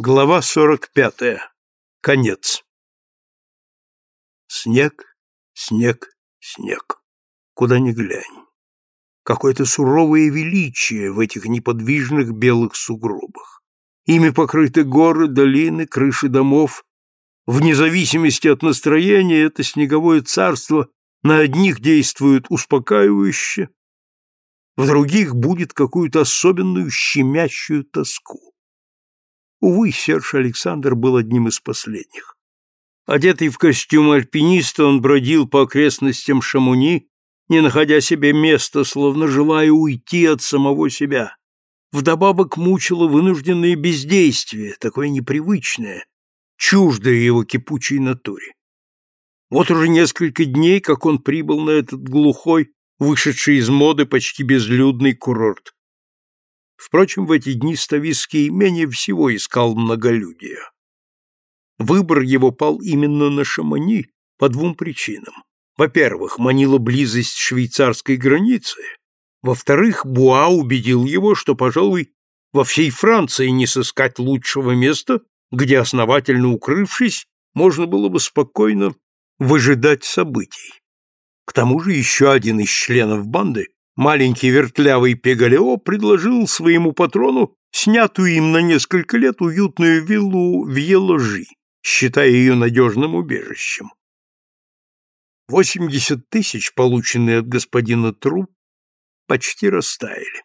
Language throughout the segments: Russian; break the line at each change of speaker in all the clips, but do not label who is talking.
Глава сорок пятая. Конец. Снег, снег, снег. Куда ни глянь. Какое-то суровое величие в этих неподвижных белых сугробах. Ими покрыты горы, долины, крыши домов. Вне зависимости от настроения это снеговое царство на одних действует успокаивающе, в других будет какую-то особенную щемящую тоску. Увы, Серж Александр был одним из последних. Одетый в костюм альпиниста, он бродил по окрестностям Шамуни, не находя себе места, словно желая уйти от самого себя. Вдобавок мучило вынужденное бездействие, такое непривычное, чуждое его кипучей натуре. Вот уже несколько дней, как он прибыл на этот глухой, вышедший из моды почти безлюдный курорт. Впрочем, в эти дни Ставиский менее всего искал многолюдия. Выбор его пал именно на Шамани по двум причинам. Во-первых, манила близость швейцарской границы. Во-вторых, Буа убедил его, что, пожалуй, во всей Франции не сыскать лучшего места, где, основательно укрывшись, можно было бы спокойно выжидать событий. К тому же еще один из членов банды маленький вертлявый Пегалео предложил своему патрону снятую им на несколько лет уютную виллу в Еложи, считая ее надежным убежищем. Восемьдесят тысяч, полученные от господина Тру, почти растаяли.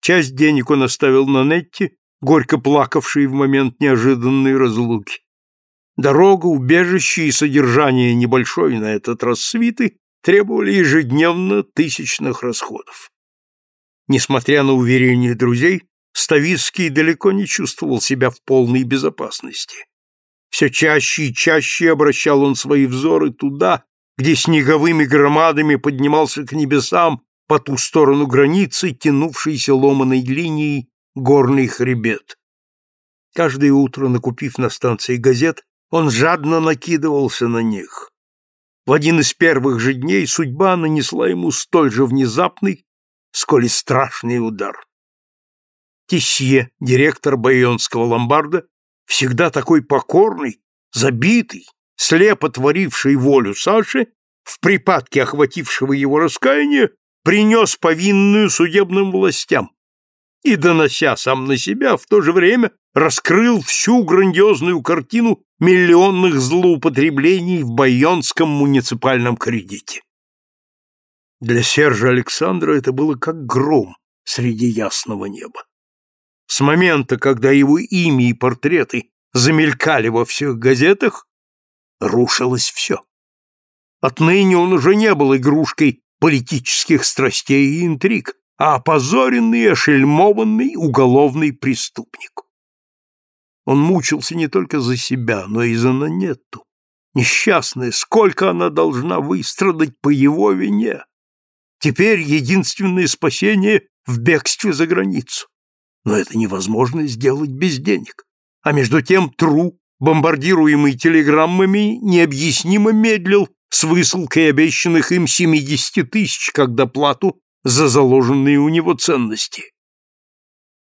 Часть денег он оставил на Нетти, горько плакавшей в момент неожиданной разлуки. Дорога, убежище и содержание небольшой на этот раз свиты требовали ежедневно тысячных расходов. Несмотря на уверения друзей, Ставицкий далеко не чувствовал себя в полной безопасности. Все чаще и чаще обращал он свои взоры туда, где снеговыми громадами поднимался к небесам по ту сторону границы, тянувшейся ломаной линией горный хребет. Каждое утро, накупив на станции газет, он жадно накидывался на них. В один из первых же дней судьба нанесла ему столь же внезапный, сколь и страшный удар. Тисье, директор байонского ломбарда, всегда такой покорный, забитый, слепо творивший волю Саши, в припадке охватившего его раскаяния, принес повинную судебным властям и, донося сам на себя, в то же время раскрыл всю грандиозную картину миллионных злоупотреблений в байонском муниципальном кредите. Для Сержа Александра это было как гром среди ясного неба. С момента, когда его имя и портреты замелькали во всех газетах, рушилось все. Отныне он уже не был игрушкой политических страстей и интриг, а опозоренный ошельмованный уголовный преступник. Он мучился не только за себя, но и за Нанетту. Несчастная, сколько она должна выстрадать по его вине. Теперь единственное спасение в бегстве за границу. Но это невозможно сделать без денег. А между тем Тру, бомбардируемый телеграммами, необъяснимо медлил с высылкой обещанных им 70 тысяч как доплату за заложенные у него ценности.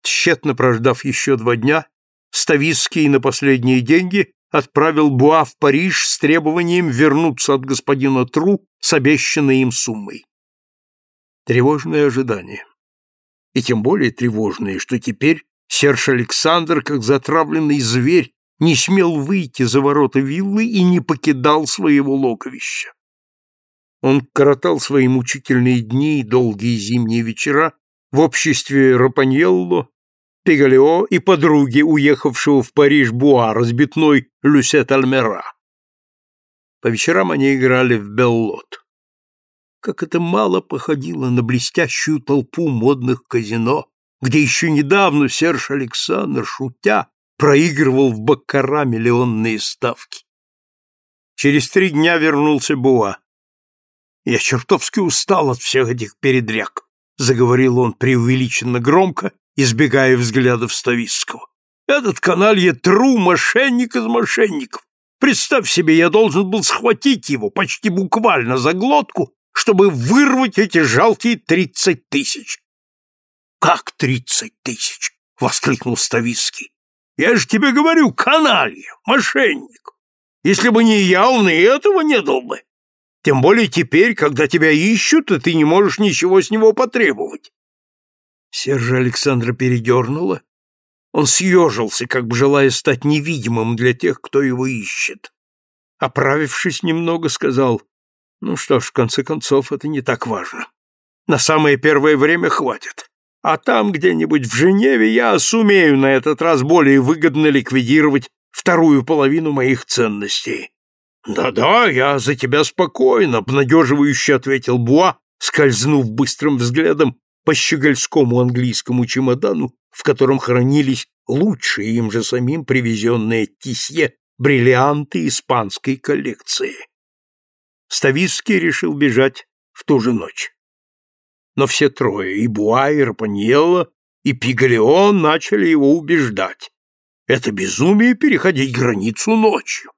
Тщетно прождав еще два дня, Ставицкий на последние деньги отправил Буа в Париж с требованием вернуться от господина Тру с обещанной им суммой. Тревожное ожидание. И тем более тревожное, что теперь Серж Александр, как затравленный зверь, не смел выйти за ворота виллы и не покидал своего логовища. Он коротал свои мучительные дни и долгие зимние вечера в обществе Рапаньелло, Пигалео и подруги, уехавшего в Париж Буа, разбитной Люсет Альмера. По вечерам они играли в Беллот. Как это мало походило на блестящую толпу модных казино, где еще недавно Серж Александр, шутя, проигрывал в баккара миллионные ставки. Через три дня вернулся Буа. «Я чертовски устал от всех этих передряг», — заговорил он преувеличенно громко избегая взглядов Ставицкого. «Этот каналья тру мошенник из мошенников. Представь себе, я должен был схватить его почти буквально за глотку, чтобы вырвать эти жалкие тридцать тысяч». «Как тридцать тысяч?» — воскликнул Ставицкий. Я же тебе говорю, каналья, мошенник. Если бы не я, он и этого не дал бы. Тем более теперь, когда тебя ищут, и ты не можешь ничего с него потребовать. Сержа Александра передернула. Он съежился, как бы желая стать невидимым для тех, кто его ищет. Оправившись немного, сказал, «Ну что ж, в конце концов, это не так важно. На самое первое время хватит. А там где-нибудь в Женеве я сумею на этот раз более выгодно ликвидировать вторую половину моих ценностей. «Да-да, я за тебя спокойно», — обнадеживающе ответил Буа, скользнув быстрым взглядом по щегольскому английскому чемодану, в котором хранились лучшие им же самим привезенные тисье бриллианты испанской коллекции. Ставицкий решил бежать в ту же ночь. Но все трое, и Буа, и Рапаньелло, и Пигалеон начали его убеждать. Это безумие переходить границу ночью.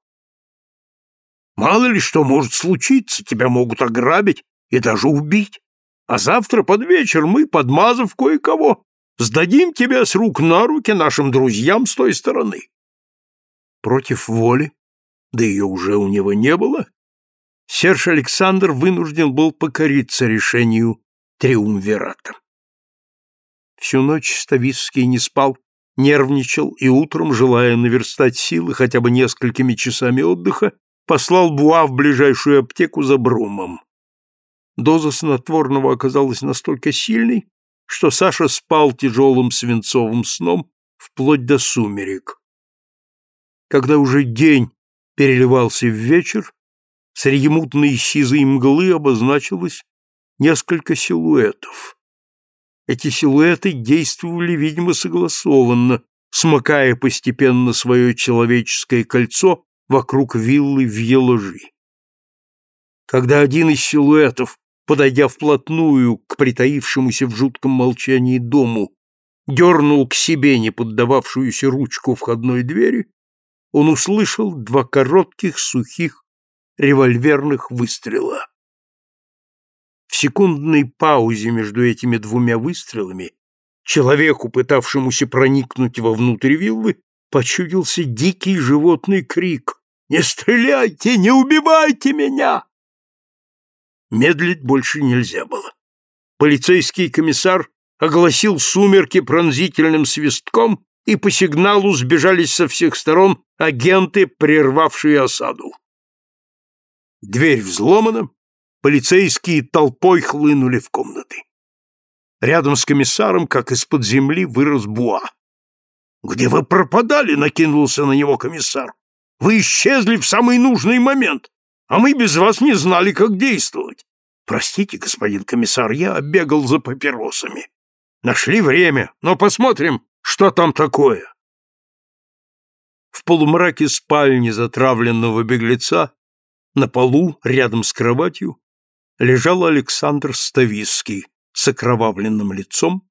Мало ли что может случиться, тебя могут ограбить и даже убить. А завтра под вечер мы, подмазав кое-кого, сдадим тебя с рук на руки нашим друзьям с той стороны. Против воли, да ее уже у него не было, Серж Александр вынужден был покориться решению триумвирата. Всю ночь Ставицкий не спал, нервничал и утром, желая наверстать силы хотя бы несколькими часами отдыха, послал Буа в ближайшую аптеку за брумом. Доза снотворного оказалась настолько сильной, что Саша спал тяжелым свинцовым сном вплоть до сумерек. Когда уже день переливался в вечер, среди мутной сизой мглы обозначилось несколько силуэтов. Эти силуэты действовали, видимо, согласованно, смыкая постепенно свое человеческое кольцо вокруг виллы в Еложи. Когда один из силуэтов, подойдя вплотную к притаившемуся в жутком молчании дому, дернул к себе не поддававшуюся ручку входной двери, он услышал два коротких сухих револьверных выстрела. В секундной паузе между этими двумя выстрелами человеку, пытавшемуся проникнуть вовнутрь виллы, почудился дикий животный крик «Не стреляйте! Не убивайте меня!» Медлить больше нельзя было. Полицейский комиссар огласил сумерки пронзительным свистком, и по сигналу сбежались со всех сторон агенты, прервавшие осаду. Дверь взломана, полицейские толпой хлынули в комнаты. Рядом с комиссаром, как из-под земли, вырос Буа. «Где вы пропадали?» — накинулся на него комиссар. «Вы исчезли в самый нужный момент, а мы без вас не знали, как действовать. Простите, господин комиссар, я бегал за папиросами. Нашли время, но посмотрим, что там такое». В полумраке спальни затравленного беглеца на полу, рядом с кроватью, лежал Александр Ставиский с окровавленным лицом,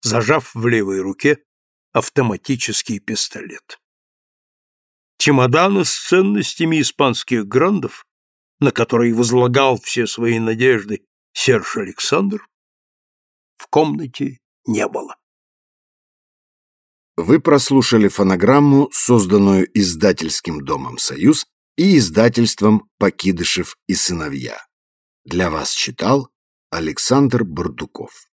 зажав в левой руке автоматический пистолет. Чемодана с ценностями испанских грандов, на которые возлагал все свои надежды Серж Александр, в комнате не было.
Вы прослушали фонограмму, созданную издательским домом «Союз» и издательством «Покидышев и сыновья». Для вас читал Александр Бардуков.